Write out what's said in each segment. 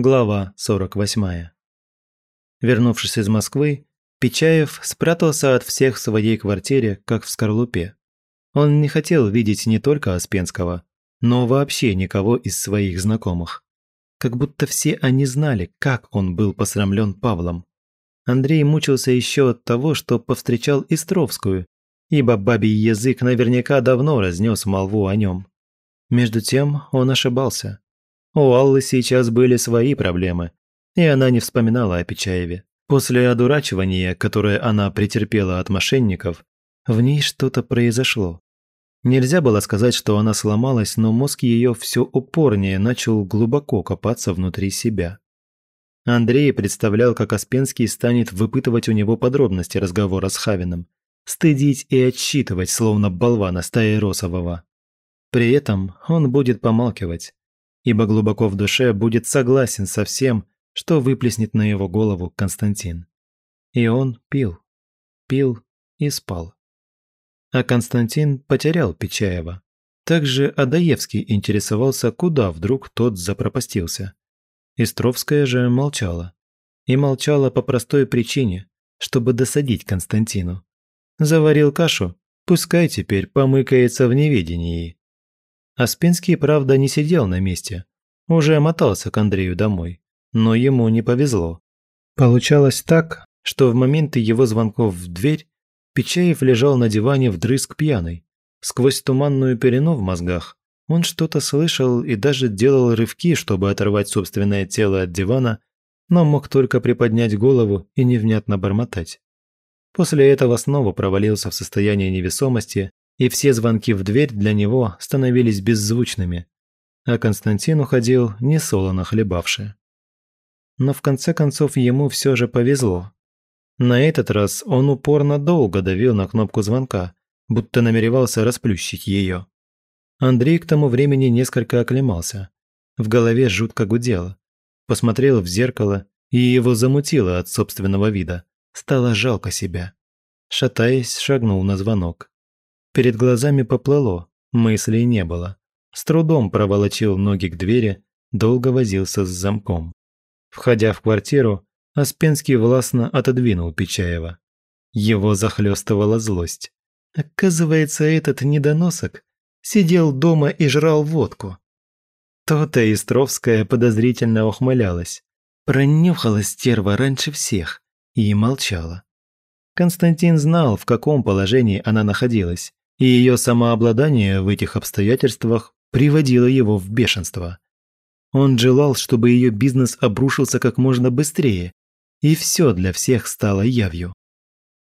Глава 48. Вернувшись из Москвы, Печаев спрятался от всех в своей квартире, как в скорлупе. Он не хотел видеть не только Аспенского, но вообще никого из своих знакомых. Как будто все они знали, как он был посрамлен Павлом. Андрей мучился еще от того, что повстречал Истровскую, ибо бабий язык наверняка давно разнес молву о нем. Между тем он ошибался. У Аллы сейчас были свои проблемы, и она не вспоминала о Печаеве. После одурачивания, которое она претерпела от мошенников, в ней что-то произошло. Нельзя было сказать, что она сломалась, но мозг ее все упорнее начал глубоко копаться внутри себя. Андрей представлял, как Аспенский станет выпытывать у него подробности разговора с Хавиным, стыдить и отсчитывать, словно болвана стаи Росового. При этом он будет помалкивать, ибо глубоко в душе будет согласен со всем, что выплеснет на его голову Константин. И он пил, пил и спал. А Константин потерял Печаева. Также Адаевский интересовался, куда вдруг тот запропастился. Истровская же молчала. И молчала по простой причине, чтобы досадить Константину. Заварил кашу, пускай теперь помыкается в неведении. Аспинский, правда, не сидел на месте. Уже мотался к Андрею домой. Но ему не повезло. Получалось так, что в моменты его звонков в дверь Печаев лежал на диване вдрызг пьяный. Сквозь туманную перену в мозгах он что-то слышал и даже делал рывки, чтобы оторвать собственное тело от дивана, но мог только приподнять голову и невнятно бормотать. После этого снова провалился в состояние невесомости и все звонки в дверь для него становились беззвучными, а Константин уходил несолоно хлебавший. Но в конце концов ему все же повезло. На этот раз он упорно долго давил на кнопку звонка, будто намеревался расплющить ее. Андрей к тому времени несколько оклемался. В голове жутко гудело. Посмотрел в зеркало, и его замутило от собственного вида. Стало жалко себя. Шатаясь, шагнул на звонок. Перед глазами поплыло, мыслей не было. С трудом проволочил ноги к двери, долго возился с замком. Входя в квартиру, Аспенский властно отодвинул Печаева. Его захлестывала злость. Оказывается, этот недоносок сидел дома и жрал водку. То-то Истровская подозрительно ухмылялась. Пронюхала стерва раньше всех и молчала. Константин знал, в каком положении она находилась, и ее самообладание в этих обстоятельствах приводило его в бешенство. Он желал, чтобы ее бизнес обрушился как можно быстрее, и все для всех стало явью.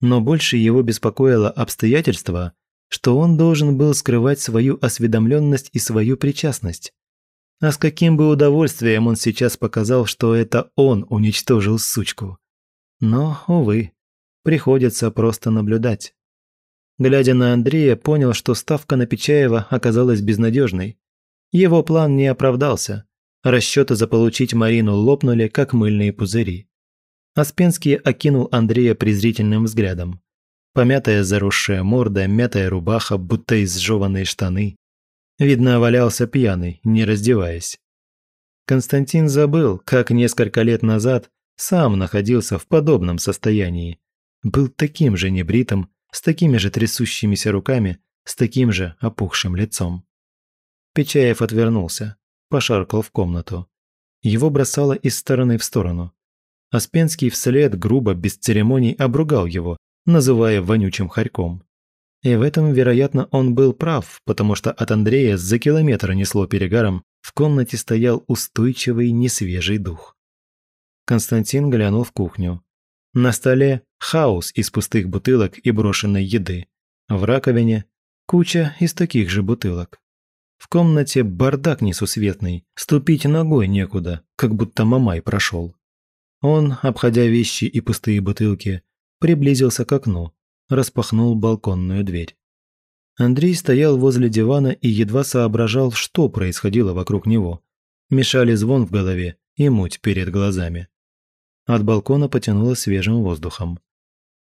Но больше его беспокоило обстоятельство, что он должен был скрывать свою осведомленность и свою причастность. А с каким бы удовольствием он сейчас показал, что это он уничтожил сучку. Но, увы, приходится просто наблюдать. Глядя на Андрея, понял, что ставка на Печаева оказалась безнадежной. Его план не оправдался. Расчеты заполучить Марину лопнули, как мыльные пузыри. Аспенский окинул Андрея презрительным взглядом. Помятая заросшая морда, мятая рубаха, будто изжеванные штаны. Видно, валялся пьяный, не раздеваясь. Константин забыл, как несколько лет назад сам находился в подобном состоянии. Был таким же небритым, с такими же трясущимися руками, с таким же опухшим лицом. Печаев отвернулся, пошаркал в комнату. Его бросало из стороны в сторону. Аспенский вслед грубо, без церемоний обругал его, называя вонючим хорьком. И в этом, вероятно, он был прав, потому что от Андрея за километр несло перегаром, в комнате стоял устойчивый несвежий дух. Константин глянул в кухню. На столе хаос из пустых бутылок и брошенной еды. В раковине куча из таких же бутылок. В комнате бардак несусветный, ступить ногой некуда, как будто мамай прошел. Он, обходя вещи и пустые бутылки, приблизился к окну, распахнул балконную дверь. Андрей стоял возле дивана и едва соображал, что происходило вокруг него. Мешали звон в голове и муть перед глазами. От балкона потянуло свежим воздухом.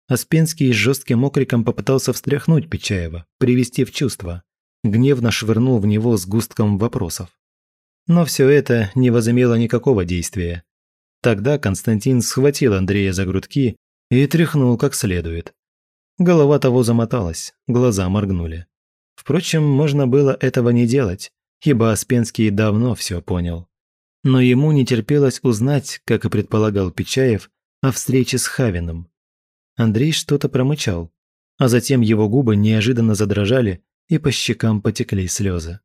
Аспенский с жестким окриком попытался встряхнуть Печаева, привести в чувство. Гневно швырнул в него с густком вопросов. Но все это не возымело никакого действия. Тогда Константин схватил Андрея за грудки и тряхнул как следует. Голова того замоталась, глаза моргнули. Впрочем, можно было этого не делать, ибо Аспенский давно все понял. Но ему не терпелось узнать, как и предполагал Печаев, о встрече с Хавиным. Андрей что-то промычал, а затем его губы неожиданно задрожали и по щекам потекли слезы.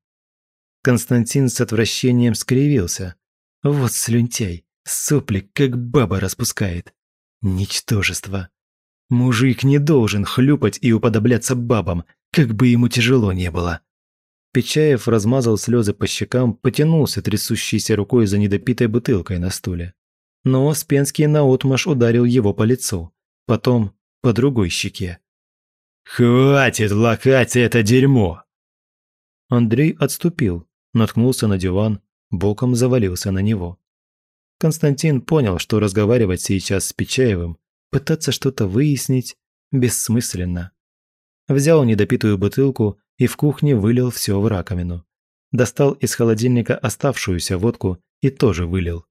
Константин с отвращением скривился. Вот слюнтяй, сопли, как баба распускает. Ничтожество. Мужик не должен хлюпать и уподобляться бабам, как бы ему тяжело не было. Печаев размазал слезы по щекам, потянулся трясущейся рукой за недопитой бутылкой на стуле. Но Спенский наотмашь ударил его по лицу, потом по другой щеке. «Хватит лакать это дерьмо!» Андрей отступил, наткнулся на диван, боком завалился на него. Константин понял, что разговаривать сейчас с Печаевым, пытаться что-то выяснить, бессмысленно. Взял недопитую бутылку и в кухне вылил все в раковину. Достал из холодильника оставшуюся водку и тоже вылил.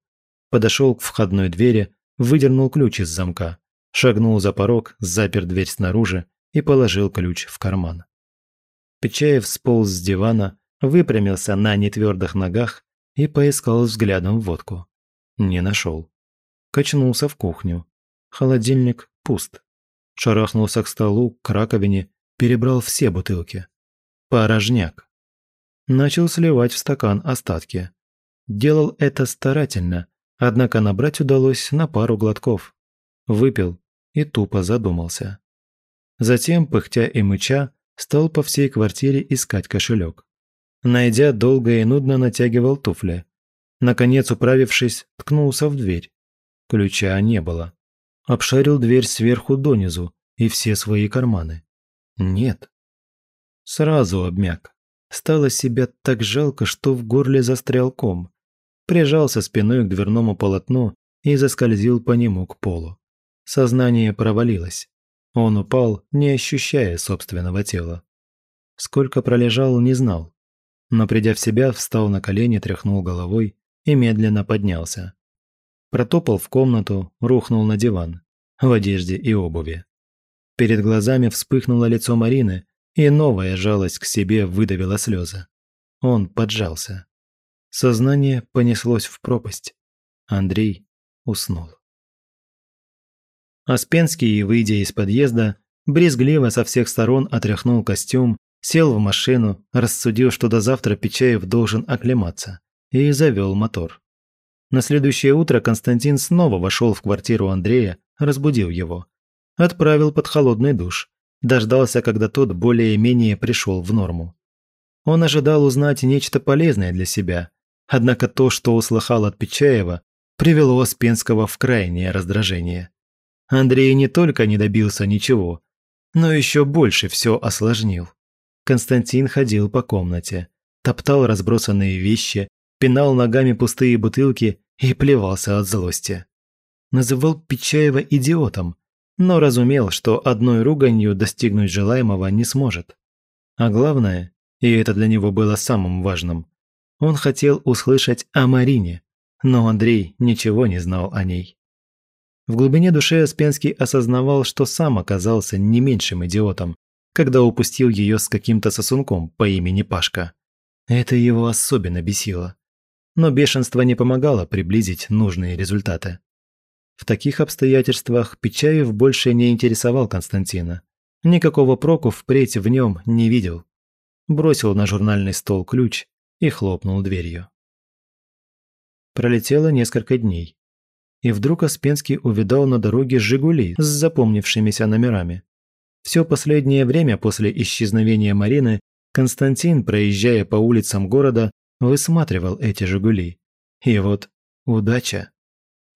Подошел к входной двери, выдернул ключ из замка, шагнул за порог, запер дверь снаружи и положил ключ в карман. Печаев сполз с дивана, выпрямился на нетвердых ногах и поискал взглядом водку. Не нашел. Качнулся в кухню. Холодильник пуст. Шарахнулся к столу, к раковине, перебрал все бутылки. Порожняк. Начал сливать в стакан остатки. Делал это старательно, однако набрать удалось на пару глотков. Выпил и тупо задумался. Затем, пыхтя и мыча, стал по всей квартире искать кошелек. Найдя, долго и нудно натягивал туфли. Наконец, управившись, ткнулся в дверь. Ключа не было. Обшарил дверь сверху донизу и все свои карманы. Нет. Сразу обмяк. Стало себя так жалко, что в горле застрял ком. Прижался спиной к дверному полотну и заскользил по нему к полу. Сознание провалилось. Он упал, не ощущая собственного тела. Сколько пролежал, не знал но придя в себя, встал на колени, тряхнул головой и медленно поднялся. Протопал в комнату, рухнул на диван, в одежде и обуви. Перед глазами вспыхнуло лицо Марины, и новая жалость к себе выдавила слезы. Он поджался. Сознание понеслось в пропасть. Андрей уснул. Аспенский, выйдя из подъезда, брезгливо со всех сторон отряхнул костюм Сел в машину, рассудил, что до завтра Печаев должен оклематься, и завел мотор. На следующее утро Константин снова вошел в квартиру Андрея, разбудил его. Отправил под холодный душ. Дождался, когда тот более-менее пришел в норму. Он ожидал узнать нечто полезное для себя, однако то, что услыхал от Печаева, привело Успенского в крайнее раздражение. Андрей не только не добился ничего, но еще больше все осложнил. Константин ходил по комнате, топтал разбросанные вещи, пинал ногами пустые бутылки и плевался от злости. Называл Печаева идиотом, но разумел, что одной руганью достигнуть желаемого не сможет. А главное, и это для него было самым важным, он хотел услышать о Марине, но Андрей ничего не знал о ней. В глубине души Аспенский осознавал, что сам оказался не меньшим идиотом, когда упустил ее с каким-то сосунком по имени Пашка. Это его особенно бесило. Но бешенство не помогало приблизить нужные результаты. В таких обстоятельствах Печаев больше не интересовал Константина. Никакого проку впредь в нем не видел. Бросил на журнальный стол ключ и хлопнул дверью. Пролетело несколько дней. И вдруг Аспенский увидал на дороге «Жигули» с запомнившимися номерами. Все последнее время после исчезновения Марины Константин, проезжая по улицам города, высматривал эти «Жигули». И вот удача.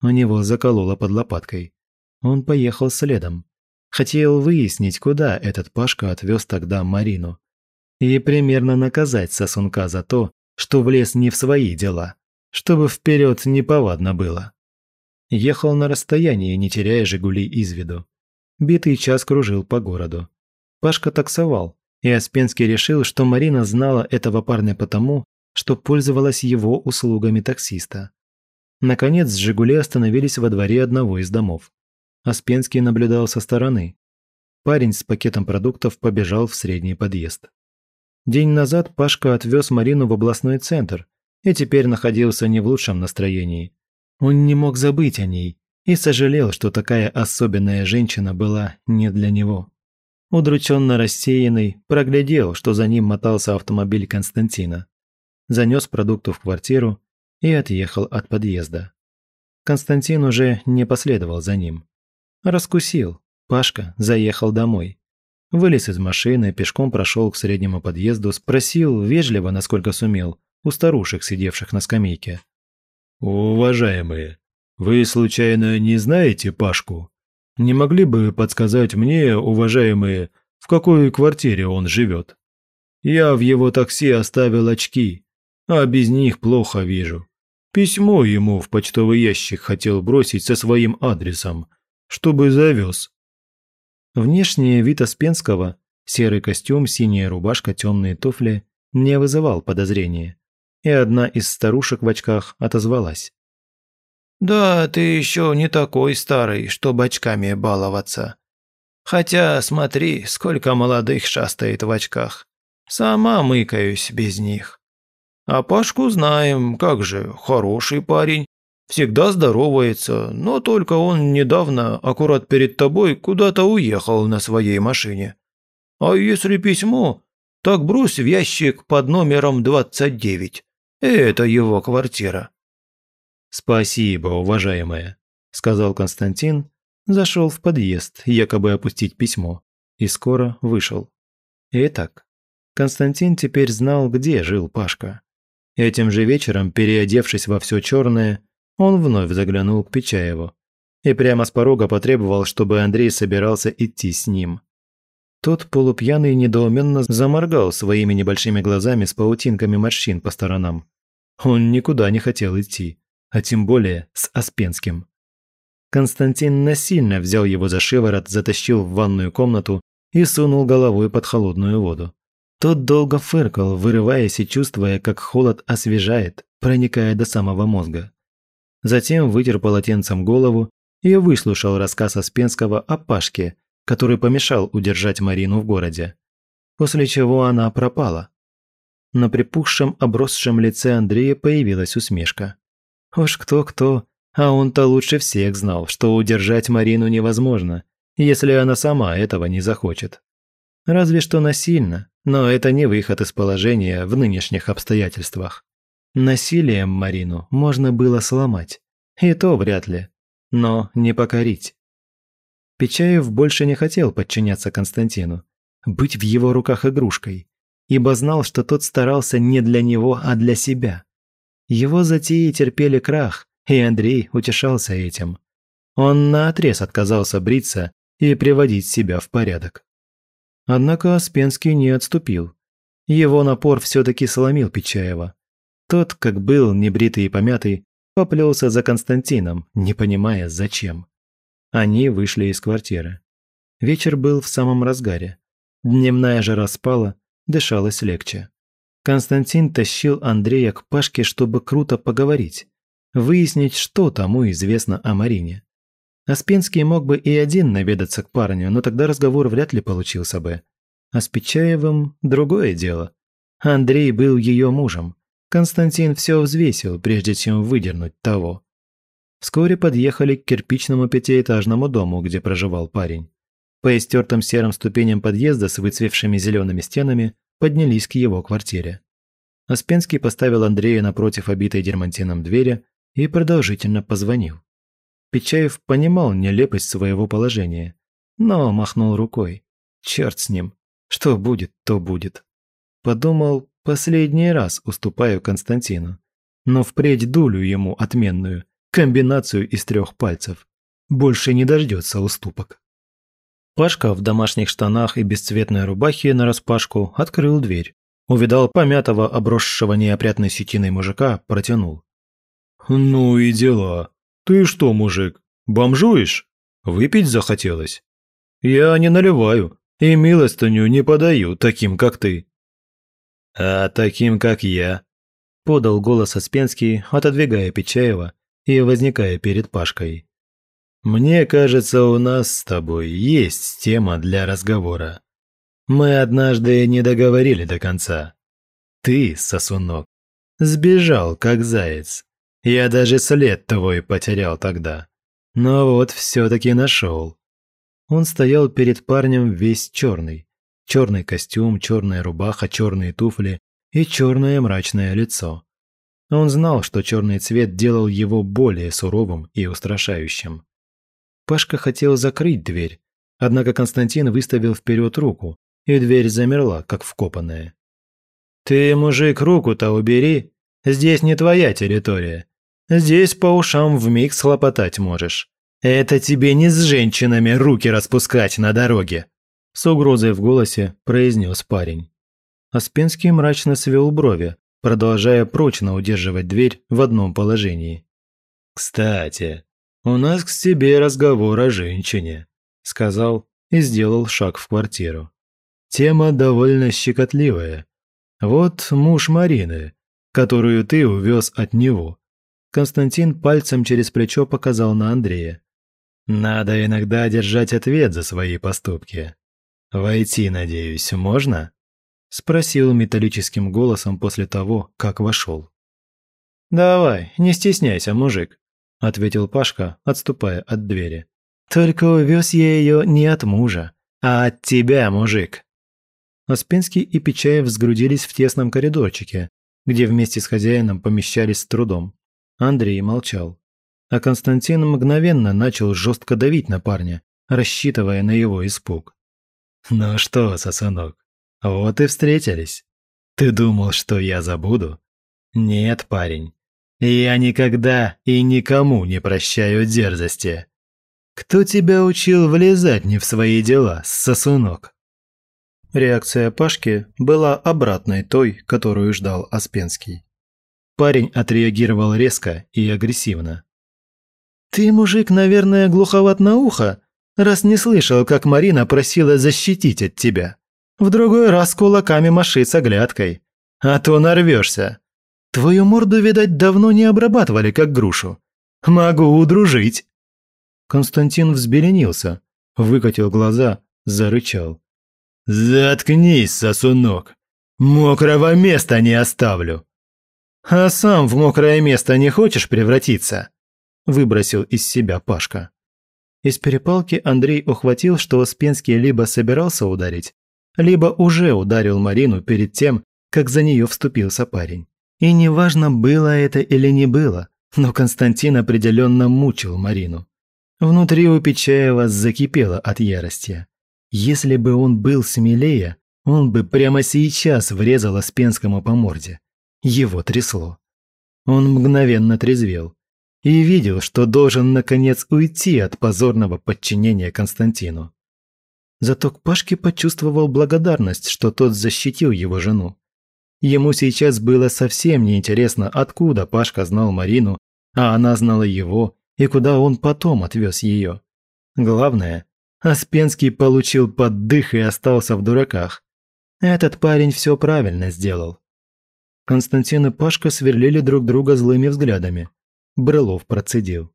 У него закололо под лопаткой. Он поехал следом. Хотел выяснить, куда этот Пашка отвез тогда Марину. И примерно наказать сосунка за то, что влез не в свои дела, чтобы вперед неповадно было. Ехал на расстоянии, не теряя «Жигули» из виду. Битый час кружил по городу. Пашка таксовал, и Аспенский решил, что Марина знала этого парня потому, что пользовалась его услугами таксиста. Наконец, «Жигули» остановились во дворе одного из домов. Аспенский наблюдал со стороны. Парень с пакетом продуктов побежал в средний подъезд. День назад Пашка отвез Марину в областной центр и теперь находился не в лучшем настроении. Он не мог забыть о ней и сожалел, что такая особенная женщина была не для него. Удрученно рассеянный, проглядел, что за ним мотался автомобиль Константина. Занес продукты в квартиру и отъехал от подъезда. Константин уже не последовал за ним. Раскусил. Пашка заехал домой. Вылез из машины, пешком прошел к среднему подъезду, спросил, вежливо, насколько сумел, у старушек, сидевших на скамейке. «Уважаемые, вы случайно не знаете Пашку? Не могли бы подсказать мне, уважаемые, в какой квартире он живет? Я в его такси оставил очки, а без них плохо вижу. Письмо ему в почтовый ящик хотел бросить со своим адресом, чтобы завез». Внешний вид Аспенского, серый костюм, синяя рубашка, темные туфли, не вызывал подозрения. И одна из старушек в очках отозвалась. «Да, ты еще не такой старый, чтобы очками баловаться. Хотя, смотри, сколько молодых шастает в очках. Сама мыкаюсь без них. А Пашку знаем, как же, хороший парень. Всегда здоровается, но только он недавно, аккурат перед тобой, куда-то уехал на своей машине. А если письмо, так брось в ящик под номером 29. Это его квартира. «Спасибо, уважаемая», – сказал Константин, зашел в подъезд, якобы опустить письмо, и скоро вышел. Итак, Константин теперь знал, где жил Пашка. Этим же вечером, переодевшись во все черное, он вновь заглянул к Печаеву и прямо с порога потребовал, чтобы Андрей собирался идти с ним. Тот полупьяный недоуменно заморгал своими небольшими глазами с паутинками морщин по сторонам. Он никуда не хотел идти а тем более с Аспенским. Константин насильно взял его за шиворот, затащил в ванную комнату и сунул головой под холодную воду. Тот долго фыркал, вырываясь и чувствуя, как холод освежает, проникая до самого мозга. Затем вытер полотенцем голову и выслушал рассказ Аспенского о Пашке, который помешал удержать Марину в городе. После чего она пропала. На припухшем, обросшем лице Андрея появилась усмешка. Уж кто-кто, а он-то лучше всех знал, что удержать Марину невозможно, если она сама этого не захочет. Разве что насильно, но это не выход из положения в нынешних обстоятельствах. Насилием Марину можно было сломать, и то вряд ли, но не покорить. Печаев больше не хотел подчиняться Константину, быть в его руках игрушкой, ибо знал, что тот старался не для него, а для себя. Его затеи терпели крах, и Андрей утешался этим. Он наотрез отказался бриться и приводить себя в порядок. Однако Аспенский не отступил. Его напор все-таки сломил Печаева. Тот, как был небритый и помятый, поплелся за Константином, не понимая, зачем. Они вышли из квартиры. Вечер был в самом разгаре. Дневная жара спала, дышалось легче. Константин тащил Андрея к Пашке, чтобы круто поговорить, выяснить, что тому известно о Марине. Аспенский мог бы и один наведаться к парню, но тогда разговор вряд ли получился бы. А с Печаевым другое дело. Андрей был ее мужем. Константин все взвесил, прежде чем выдернуть того. Вскоре подъехали к кирпичному пятиэтажному дому, где проживал парень. По истертым серым ступеням подъезда с выцвевшими зелеными стенами поднялись к его квартире. Аспенский поставил Андрея напротив обитой дермантином двери и продолжительно позвонил. Печаев понимал нелепость своего положения, но махнул рукой. Черт с ним, что будет, то будет. Подумал, последний раз уступаю Константину, но впредь дулю ему отменную, комбинацию из трех пальцев. Больше не дождется уступок. Пашка в домашних штанах и бесцветной рубахе нараспашку открыл дверь. Увидал помятого, обросшего неопрятной сетиной мужика, протянул. «Ну и дела. Ты что, мужик, бомжуешь? Выпить захотелось? Я не наливаю и милостыню не подаю таким, как ты». «А таким, как я?» подал голос Оспенский, отодвигая Печаева и возникая перед Пашкой. «Мне кажется, у нас с тобой есть тема для разговора. Мы однажды не договорили до конца. Ты, сосунок, сбежал, как заяц. Я даже след твой потерял тогда. Но вот все-таки нашел». Он стоял перед парнем весь черный. Черный костюм, черная рубаха, черные туфли и черное мрачное лицо. Он знал, что черный цвет делал его более суровым и устрашающим. Пашка хотел закрыть дверь, однако Константин выставил вперед руку, и дверь замерла, как вкопанная. «Ты, мужик, руку-то убери, здесь не твоя территория. Здесь по ушам вмиг схлопотать можешь. Это тебе не с женщинами руки распускать на дороге!» С угрозой в голосе произнес парень. Аспенский мрачно свел брови, продолжая прочно удерживать дверь в одном положении. «Кстати, у нас к тебе разговор о женщине», – сказал и сделал шаг в квартиру. «Тема довольно щекотливая. Вот муж Марины, которую ты увез от него». Константин пальцем через плечо показал на Андрея. «Надо иногда держать ответ за свои поступки. Войти, надеюсь, можно?» Спросил металлическим голосом после того, как вошел. «Давай, не стесняйся, мужик», – ответил Пашка, отступая от двери. «Только увез я ее не от мужа, а от тебя, мужик». Оспенский и Печаев сгрудились в тесном коридорчике, где вместе с хозяином помещались с трудом. Андрей молчал. А Константин мгновенно начал жестко давить на парня, рассчитывая на его испуг. «Ну что, сосунок, вот и встретились. Ты думал, что я забуду? Нет, парень. Я никогда и никому не прощаю дерзости. Кто тебя учил влезать не в свои дела, сосунок?» Реакция Пашки была обратной той, которую ждал Аспенский. Парень отреагировал резко и агрессивно. «Ты, мужик, наверное, глуховат на ухо, раз не слышал, как Марина просила защитить от тебя. В другой раз кулаками маши с оглядкой. А то нарвешься. Твою морду, видать, давно не обрабатывали, как грушу. Могу удружить». Константин взбеленился, выкатил глаза, зарычал. «Заткнись, сосунок! Мокрого места не оставлю!» «А сам в мокрое место не хочешь превратиться?» Выбросил из себя Пашка. Из перепалки Андрей ухватил, что Успенский либо собирался ударить, либо уже ударил Марину перед тем, как за нее вступился парень. И неважно, было это или не было, но Константин определенно мучил Марину. Внутри у Печаева закипело от ярости. Если бы он был смелее, он бы прямо сейчас врезал Аспенскому по морде. Его трясло. Он мгновенно трезвел и видел, что должен наконец уйти от позорного подчинения Константину. Зато Пашке почувствовал благодарность, что тот защитил его жену. Ему сейчас было совсем неинтересно, откуда Пашка знал Марину, а она знала его, и куда он потом отвез ее. Главное, Аспенский получил поддых и остался в дураках. Этот парень все правильно сделал. Константин и Пашка сверлили друг друга злыми взглядами. Брылов процедил.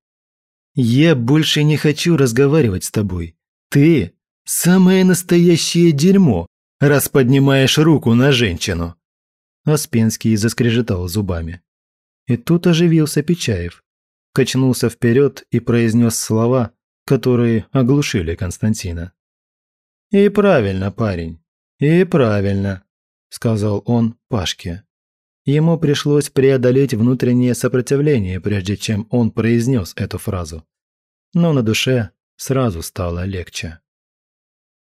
«Я больше не хочу разговаривать с тобой. Ты Самое настоящее дерьмо, раз поднимаешь руку на женщину. Аспенский заскрежетал зубами. И тут оживился Печаев. Качнулся вперед и произнес слова, которые оглушили Константина. «И правильно, парень, и правильно», – сказал он Пашке. Ему пришлось преодолеть внутреннее сопротивление, прежде чем он произнес эту фразу. Но на душе сразу стало легче.